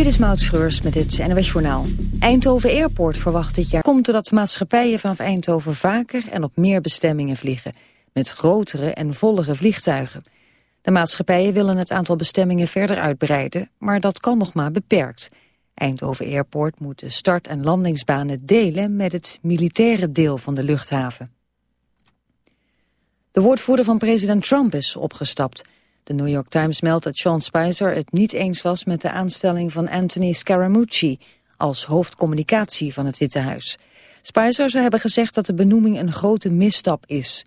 Dit is Maud met het NWS Journaal. Eindhoven Airport verwacht dit jaar komt doordat maatschappijen vanaf Eindhoven vaker en op meer bestemmingen vliegen. Met grotere en vollere vliegtuigen. De maatschappijen willen het aantal bestemmingen verder uitbreiden, maar dat kan nog maar beperkt. Eindhoven Airport moet de start- en landingsbanen delen met het militaire deel van de luchthaven. De woordvoerder van president Trump is opgestapt. De New York Times meldt dat Sean Spicer het niet eens was met de aanstelling van Anthony Scaramucci als hoofdcommunicatie van het Witte Huis. Spicer zou hebben gezegd dat de benoeming een grote misstap is.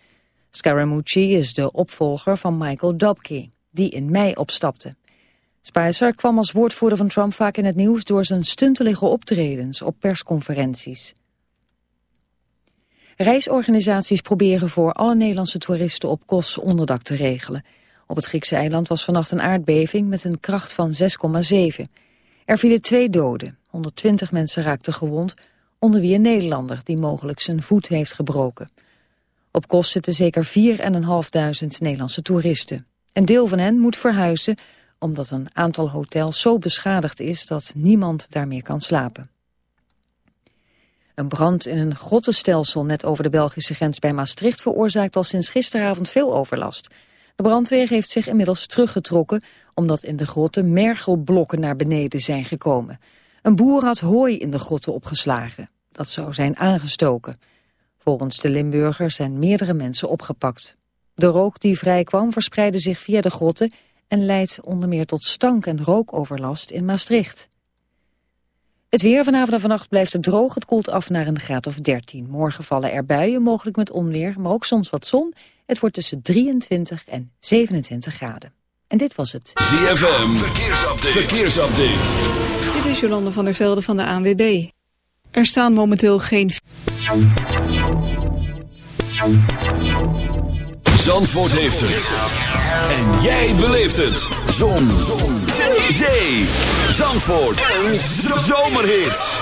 Scaramucci is de opvolger van Michael Dobke, die in mei opstapte. Spicer kwam als woordvoerder van Trump vaak in het nieuws door zijn stuntelige optredens op persconferenties. Reisorganisaties proberen voor alle Nederlandse toeristen op Kos onderdak te regelen. Op het Griekse eiland was vannacht een aardbeving met een kracht van 6,7. Er vielen twee doden, 120 mensen raakten gewond, onder wie een Nederlander die mogelijk zijn voet heeft gebroken. Op Kos zitten zeker 4.500 Nederlandse toeristen. Een deel van hen moet verhuizen omdat een aantal hotels zo beschadigd is dat niemand daar meer kan slapen. Een brand in een grottenstelsel net over de Belgische grens bij Maastricht veroorzaakt al sinds gisteravond veel overlast. De brandweer heeft zich inmiddels teruggetrokken omdat in de grotten mergelblokken naar beneden zijn gekomen. Een boer had hooi in de grotten opgeslagen. Dat zou zijn aangestoken. Volgens de Limburgers zijn meerdere mensen opgepakt. De rook die vrijkwam verspreidde zich via de grotten en leidt onder meer tot stank- en rookoverlast in Maastricht. Het weer vanavond en vannacht blijft het droog. Het koelt af naar een graad of 13. Morgen vallen er buien, mogelijk met onweer, maar ook soms wat zon. Het wordt tussen 23 en 27 graden. En dit was het. ZFM, verkeersupdate. verkeersupdate. Dit is Jolande van der Velde van de ANWB. Er staan momenteel geen... Zandvoort heeft het. En jij beleeft het. Zon. Zon. Zee. Zandvoort. Een zomerhit.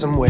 Somewhere,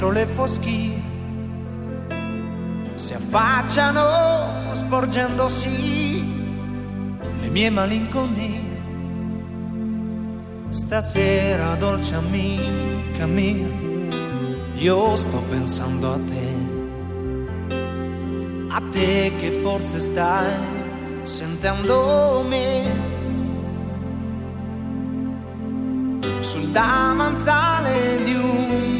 Dietro le foschie, si affacciano sporgendosi le mie malinconie. Stasera, dolce amica mia, io sto pensando a te, a te che forse stai sentendo me. sul davanzale di un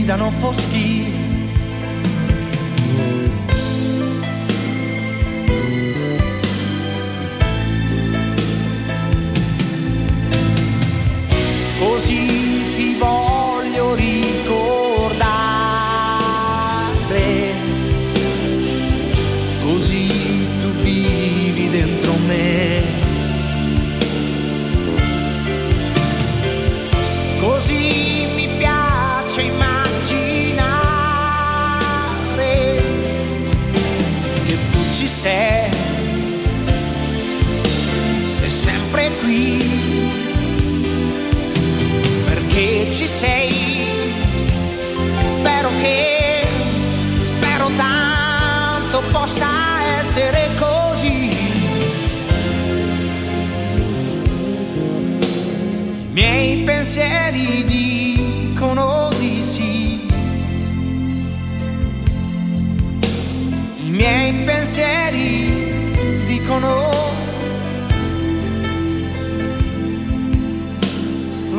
gridano foschi. Così ti voglio ricordare, così tu vivi dentro me. Così mi ci sei, spero che, spero tanto possa essere così. Miei pensieri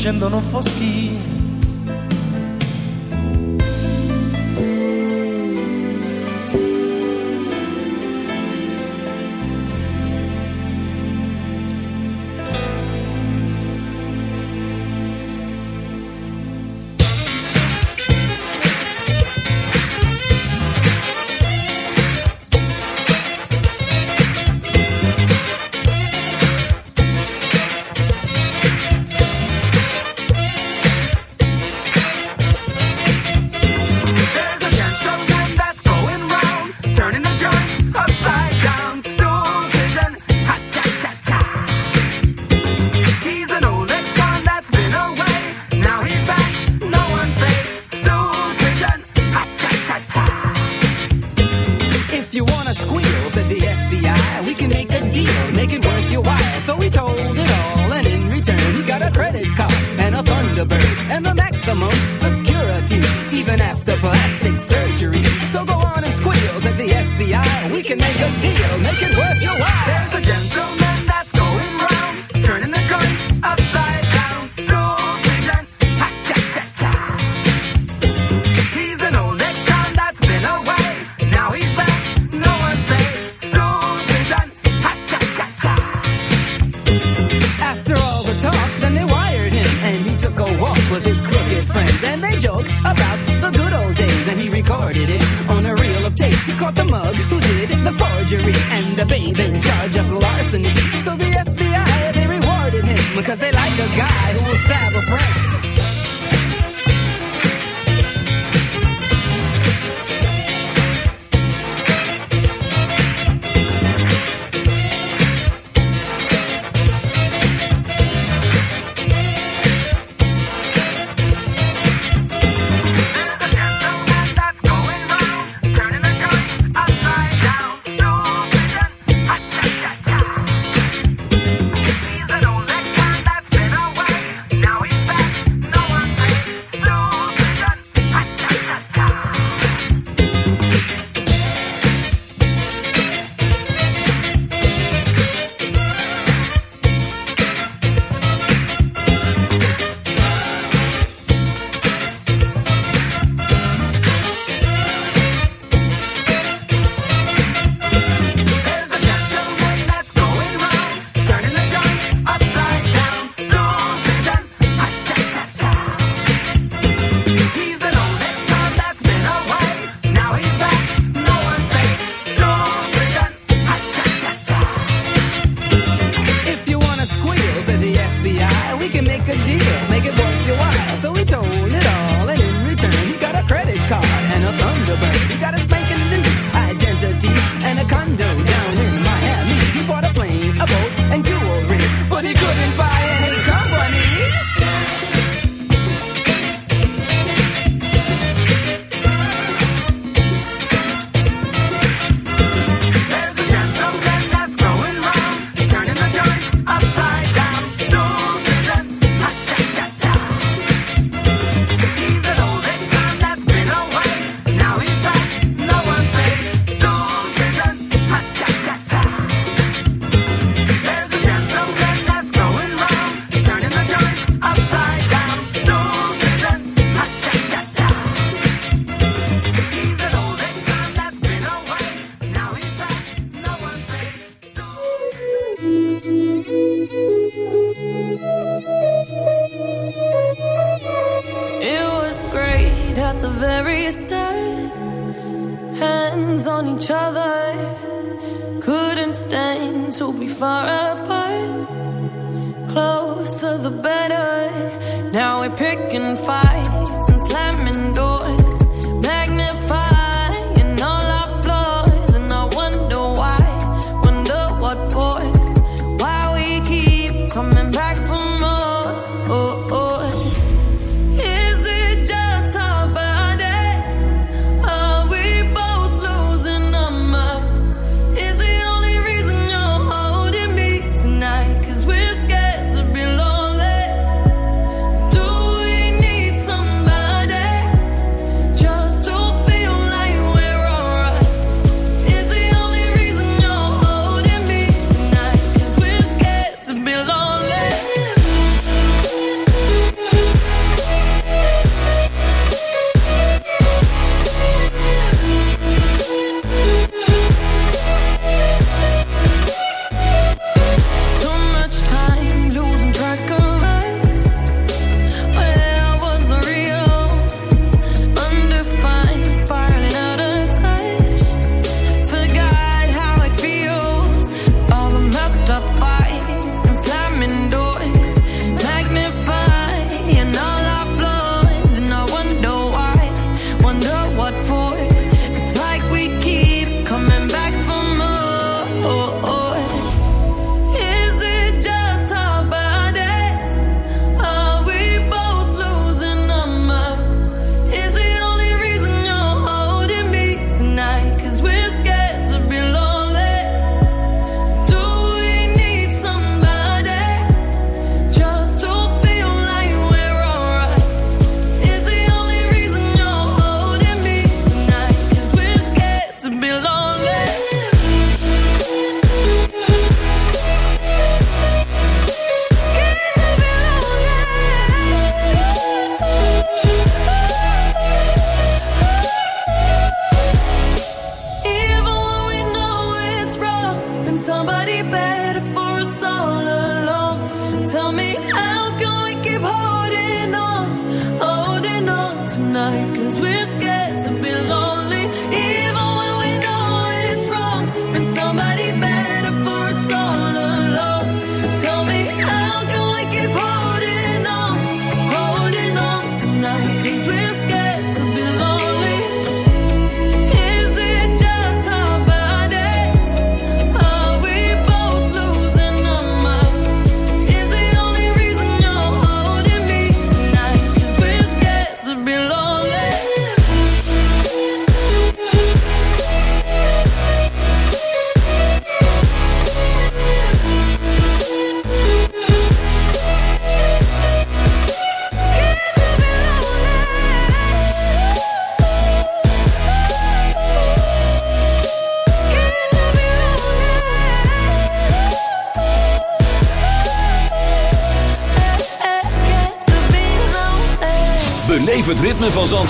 scendono foschi.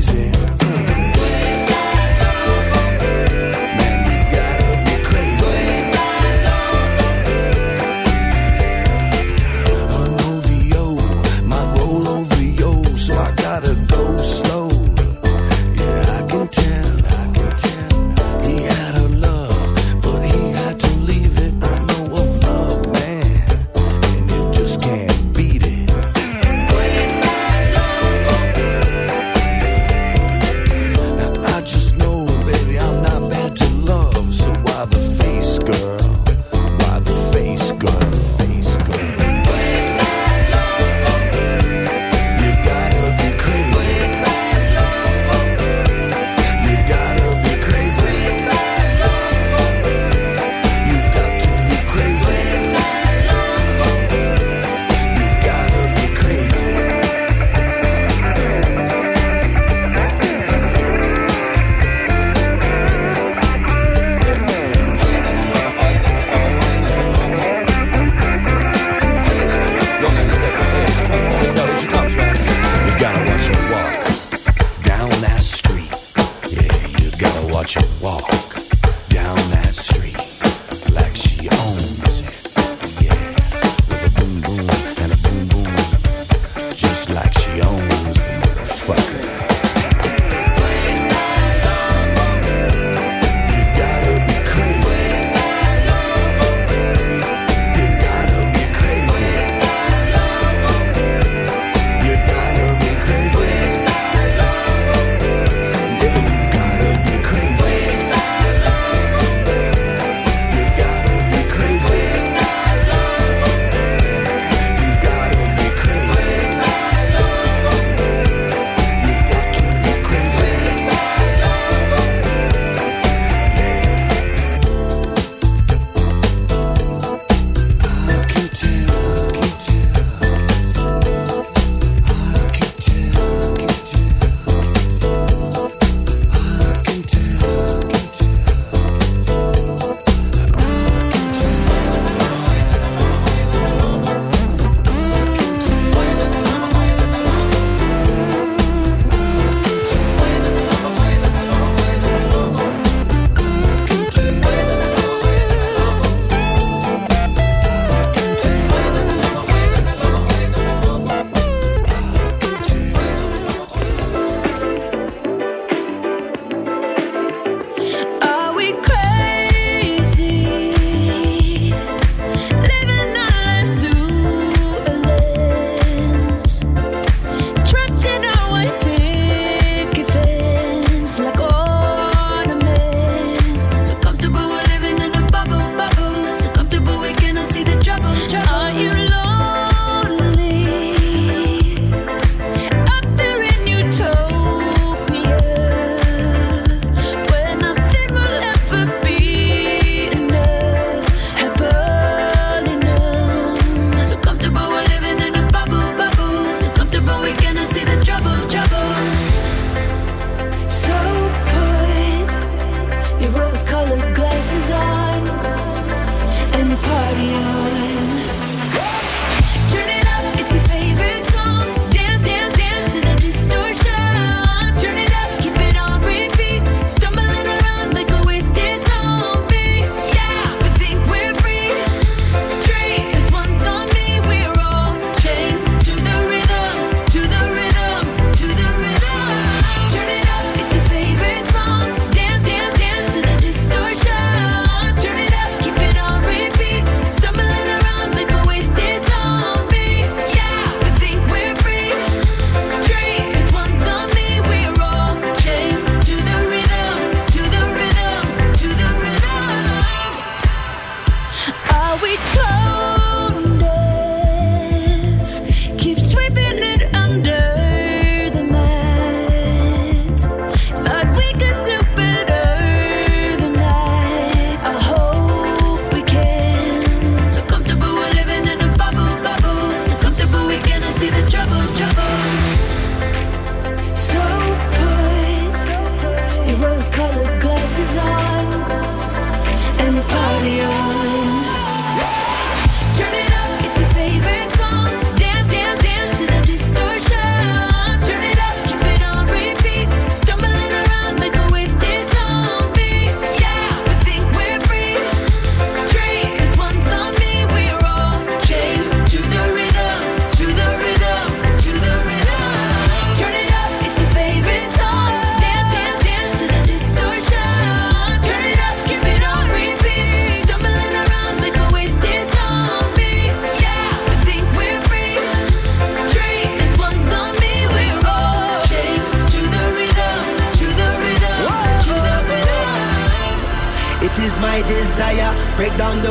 crazy.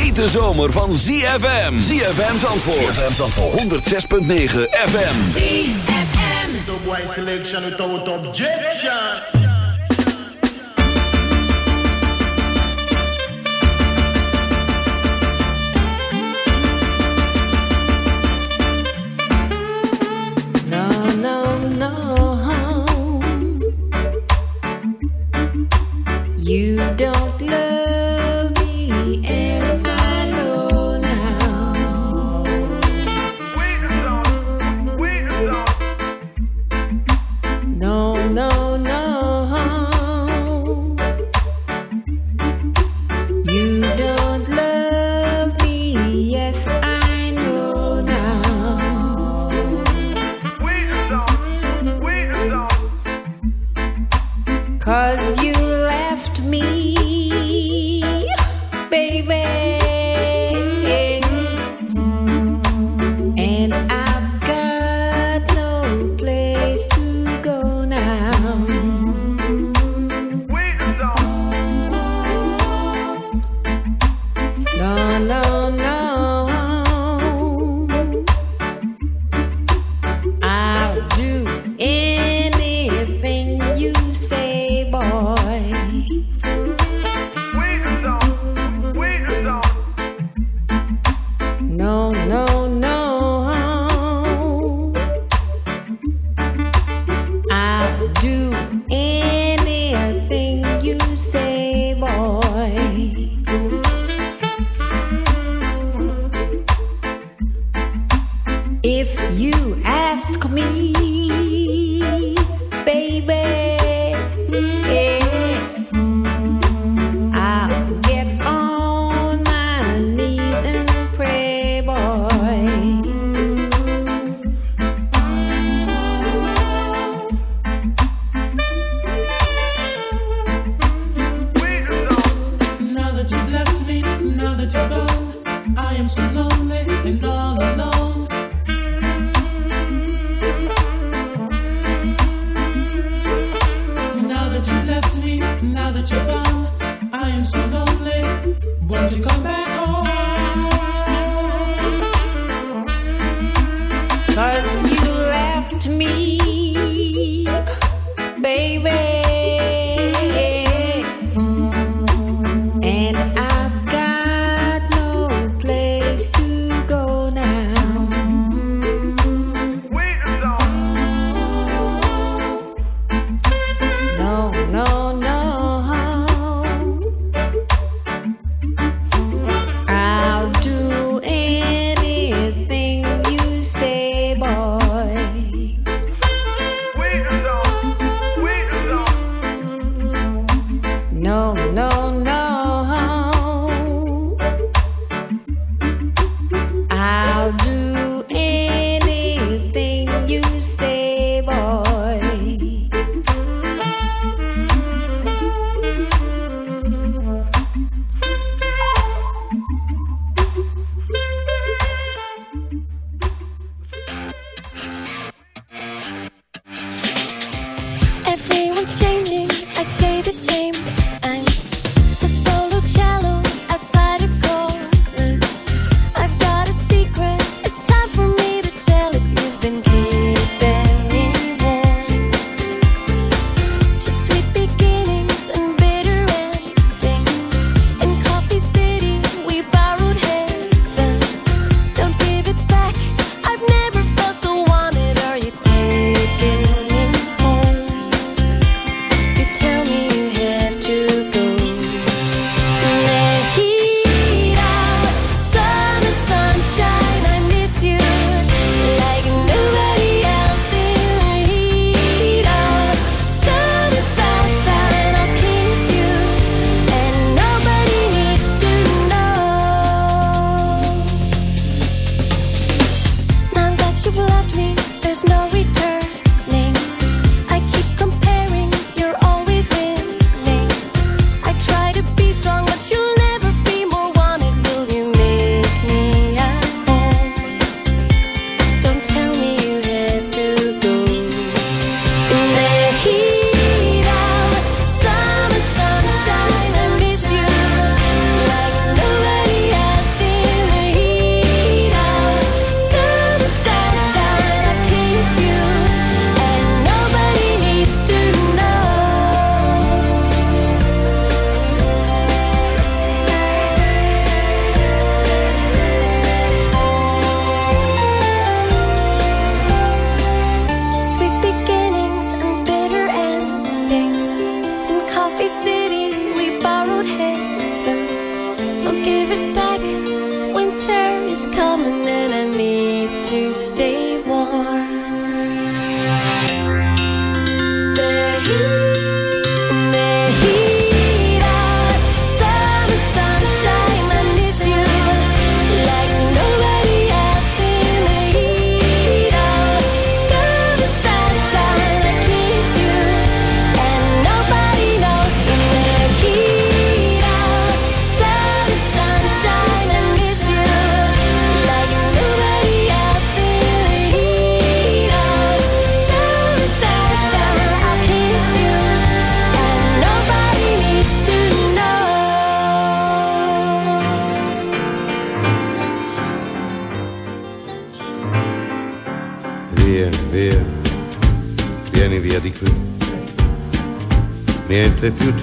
hete zomer van ZFM. ZFM Zandvoort. ZFM Zandvoort. 106.9 FM. ZFM. The white selection without objection. Cause you